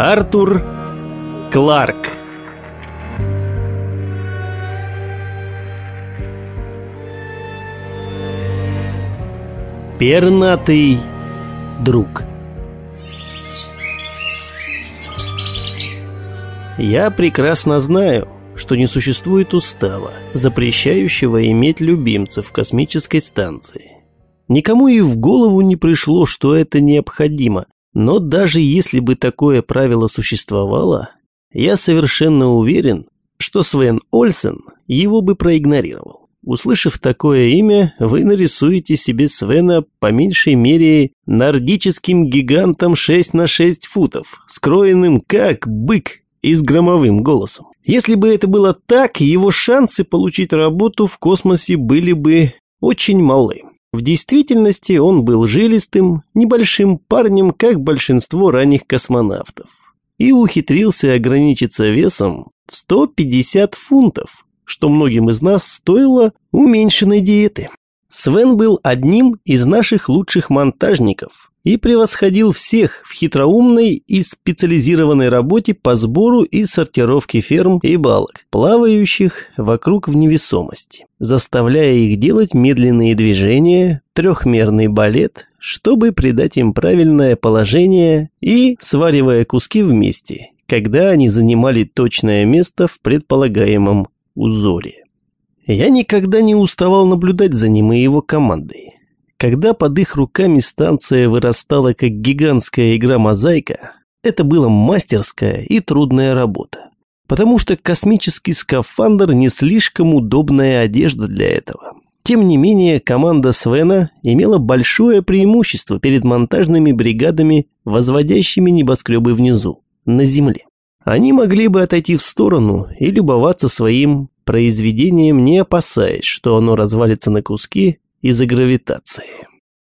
Артур Кларк Пернатый друг Я прекрасно знаю, что не существует устава, запрещающего иметь любимцев в космической станции. Никому и в голову не пришло, что это необходимо, но даже если бы такое правило существовало, я совершенно уверен, что Свен Ольсен его бы проигнорировал. Услышав такое имя, вы нарисуете себе Свена по меньшей мере нордическим гигантом 6 на 6 футов, скроенным как бык и с громовым голосом. Если бы это было так, его шансы получить работу в космосе были бы очень малы. В действительности он был жилистым, небольшим парнем, как большинство ранних космонавтов. И ухитрился ограничиться весом в 150 фунтов, что многим из нас стоило уменьшенной диеты. Свен был одним из наших лучших монтажников и превосходил всех в хитроумной и специализированной работе по сбору и сортировке ферм и балок, плавающих вокруг в невесомости, заставляя их делать медленные движения, трехмерный балет, чтобы придать им правильное положение и сваривая куски вместе, когда они занимали точное место в предполагаемом узоре. Я никогда не уставал наблюдать за ним и его командой. Когда под их руками станция вырастала как гигантская игра-мозаика, это была мастерская и трудная работа. Потому что космический скафандр не слишком удобная одежда для этого. Тем не менее, команда Свена имела большое преимущество перед монтажными бригадами, возводящими небоскребы внизу, на земле. Они могли бы отойти в сторону и любоваться своим произведением, не опасаясь, что оно развалится на куски из-за гравитации.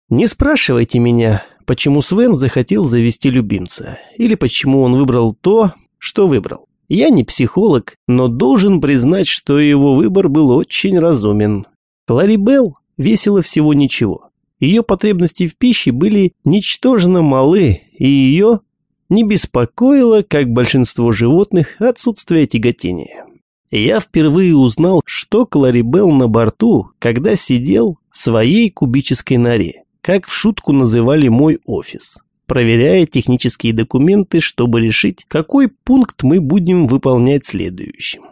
Не спрашивайте меня, почему Свен захотел завести любимца, или почему он выбрал то, что выбрал. Я не психолог, но должен признать, что его выбор был очень разумен. Клари Белл весила всего ничего. Ее потребности в пище были ничтожно малы, и ее не беспокоило, как большинство животных, отсутствие тяготения. Я впервые узнал, что Кларибел на борту, когда сидел в своей кубической норе, как в шутку называли мой офис, проверяя технические документы, чтобы решить, какой пункт мы будем выполнять следующим.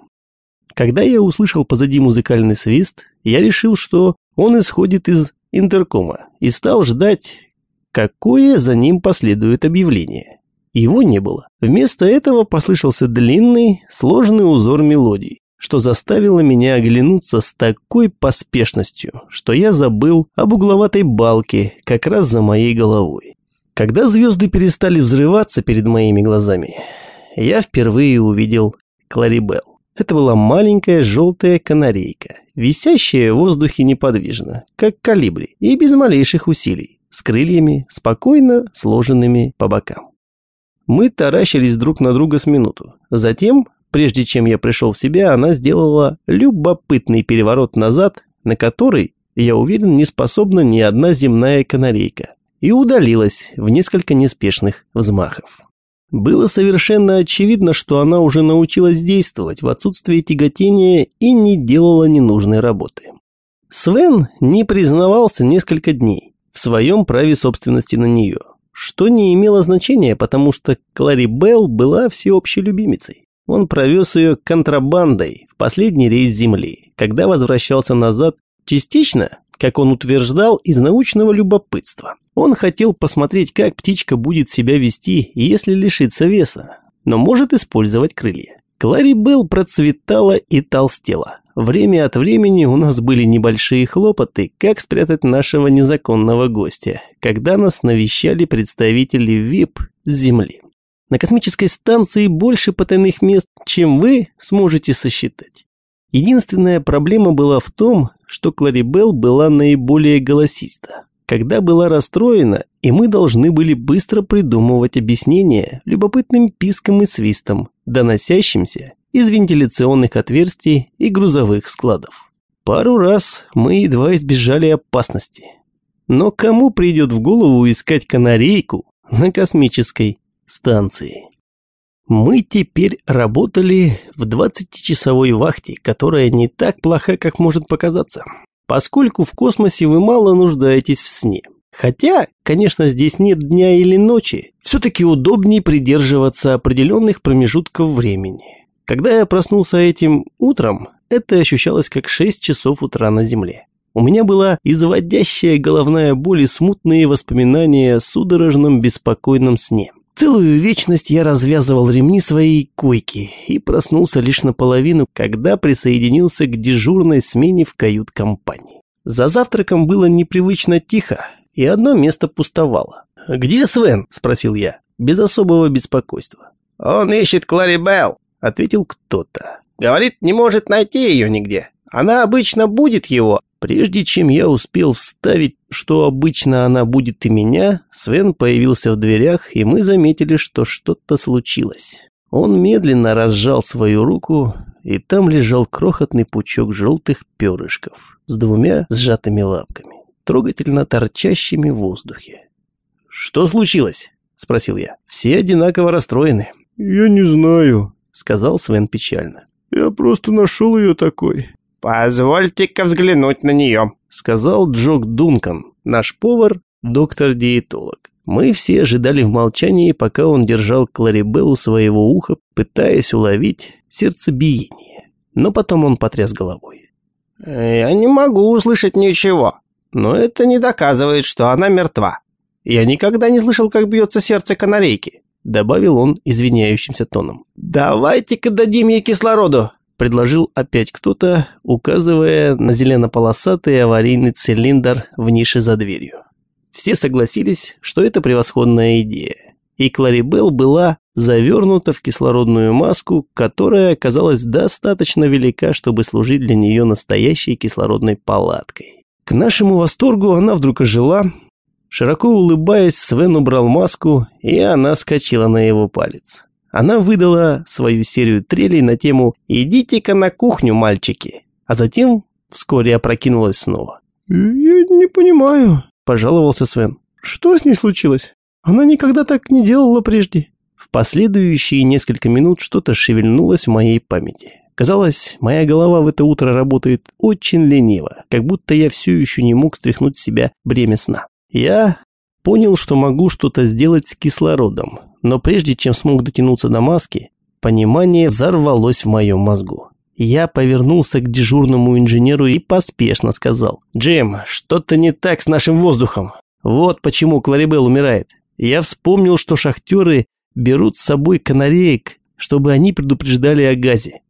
Когда я услышал позади музыкальный свист, я решил, что он исходит из интеркома и стал ждать, какое за ним последует объявление. Его не было. Вместо этого послышался длинный, сложный узор мелодий, что заставило меня оглянуться с такой поспешностью, что я забыл об угловатой балке как раз за моей головой. Когда звезды перестали взрываться перед моими глазами, я впервые увидел Кларибел. Это была маленькая желтая канарейка, висящая в воздухе неподвижно, как калибри, и без малейших усилий, с крыльями, спокойно сложенными по бокам. Мы таращились друг на друга с минуту. Затем, прежде чем я пришел в себя, она сделала любопытный переворот назад, на который, я уверен, не способна ни одна земная канарейка, и удалилась в несколько неспешных взмахов. Было совершенно очевидно, что она уже научилась действовать в отсутствии тяготения и не делала ненужной работы. Свен не признавался несколько дней в своем праве собственности на нее – что не имело значения, потому что Клари Белл была всеобщей любимицей. Он провез ее контрабандой в последний рейс Земли, когда возвращался назад частично, как он утверждал, из научного любопытства. Он хотел посмотреть, как птичка будет себя вести, если лишится веса, но может использовать крылья. Клари Белл процветала и толстела. Время от времени у нас были небольшие хлопоты, как спрятать нашего незаконного гостя, когда нас навещали представители ВИП Земли. На космической станции больше потайных мест, чем вы сможете сосчитать. Единственная проблема была в том, что Кларибел была наиболее голосиста. Когда была расстроена, и мы должны были быстро придумывать объяснения любопытным писком и свистом, доносящимся из вентиляционных отверстий и грузовых складов. Пару раз мы едва избежали опасности. Но кому придет в голову искать канарейку на космической станции? Мы теперь работали в 20-часовой вахте, которая не так плоха, как может показаться, поскольку в космосе вы мало нуждаетесь в сне. Хотя, конечно, здесь нет дня или ночи, все-таки удобнее придерживаться определенных промежутков времени. Когда я проснулся этим утром, это ощущалось как 6 часов утра на Земле. У меня была изводящая головная боль и смутные воспоминания о судорожном беспокойном сне. Целую вечность я развязывал ремни своей койки и проснулся лишь наполовину, когда присоединился к дежурной смене в кают-компании. За завтраком было непривычно тихо, и одно место пустовало. «Где Свен?» – спросил я, без особого беспокойства. «Он ищет Клари Белл», – ответил кто-то. «Говорит, не может найти ее нигде. Она обычно будет его». Прежде чем я успел вставить, что обычно она будет и меня, Свен появился в дверях, и мы заметили, что что-то случилось. Он медленно разжал свою руку, и там лежал крохотный пучок желтых перышков с двумя сжатыми лапками трогательно торчащими в воздухе. «Что случилось?» – спросил я. «Все одинаково расстроены». «Я не знаю», – сказал Свен печально. «Я просто нашел ее такой». «Позвольте-ка взглянуть на нее», – сказал Джок Дункан, наш повар, доктор-диетолог. Мы все ожидали в молчании, пока он держал Кларибел у своего уха, пытаясь уловить сердцебиение. Но потом он потряс головой. «Я не могу услышать ничего», но это не доказывает, что она мертва. Я никогда не слышал, как бьется сердце канарейки», — добавил он извиняющимся тоном. «Давайте-ка дадим ей кислороду», — предложил опять кто-то, указывая на зелено-полосатый аварийный цилиндр в нише за дверью. Все согласились, что это превосходная идея. И Кларибел была завернута в кислородную маску, которая оказалась достаточно велика, чтобы служить для нее настоящей кислородной палаткой. К нашему восторгу она вдруг ожила. Широко улыбаясь, Свен убрал маску, и она скочила на его палец. Она выдала свою серию трелей на тему «Идите-ка на кухню, мальчики», а затем вскоре опрокинулась снова. «Я не понимаю», – пожаловался Свен. «Что с ней случилось? Она никогда так не делала прежде». В последующие несколько минут что-то шевельнулось в моей памяти. Казалось, моя голова в это утро работает очень лениво, как будто я все еще не мог стряхнуть с себя бремя сна. Я понял, что могу что-то сделать с кислородом, но прежде чем смог дотянуться до маски, понимание взорвалось в моем мозгу. Я повернулся к дежурному инженеру и поспешно сказал. «Джим, что-то не так с нашим воздухом. Вот почему Кларибел умирает. Я вспомнил, что шахтеры берут с собой канареек, чтобы они предупреждали о газе.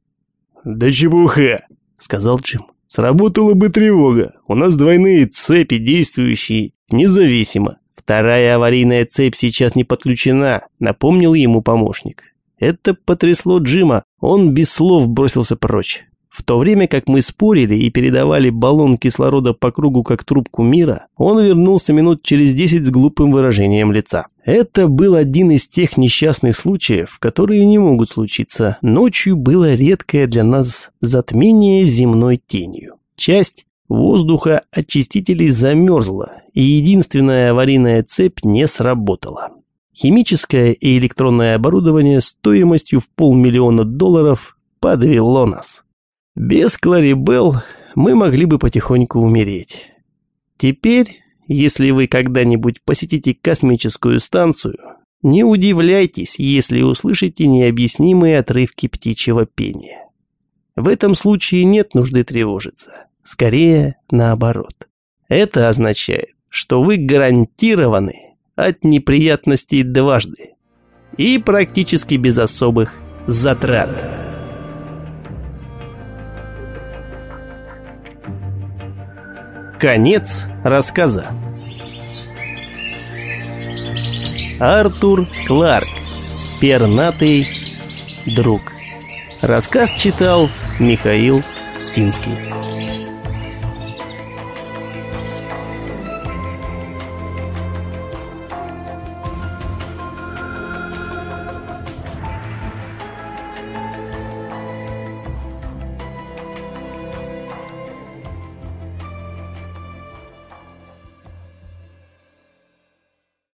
«Да чепуха!» — сказал Джим. «Сработала бы тревога. У нас двойные цепи, действующие независимо. Вторая аварийная цепь сейчас не подключена», — напомнил ему помощник. Это потрясло Джима. Он без слов бросился прочь. В то время как мы спорили и передавали баллон кислорода по кругу как трубку мира, он вернулся минут через десять с глупым выражением лица. Это был один из тех несчастных случаев, которые не могут случиться. Ночью было редкое для нас затмение земной тенью. Часть воздуха очистителей замерзла, и единственная аварийная цепь не сработала. Химическое и электронное оборудование стоимостью в полмиллиона долларов подвело нас. Без Кларибел мы могли бы потихоньку умереть. Теперь, если вы когда-нибудь посетите космическую станцию, не удивляйтесь, если услышите необъяснимые отрывки птичьего пения. В этом случае нет нужды тревожиться. Скорее, наоборот. Это означает, что вы гарантированы от неприятностей дважды и практически без особых затрат. Конец рассказа. Артур Кларк. Пернатый друг. Рассказ читал Михаил Стинский.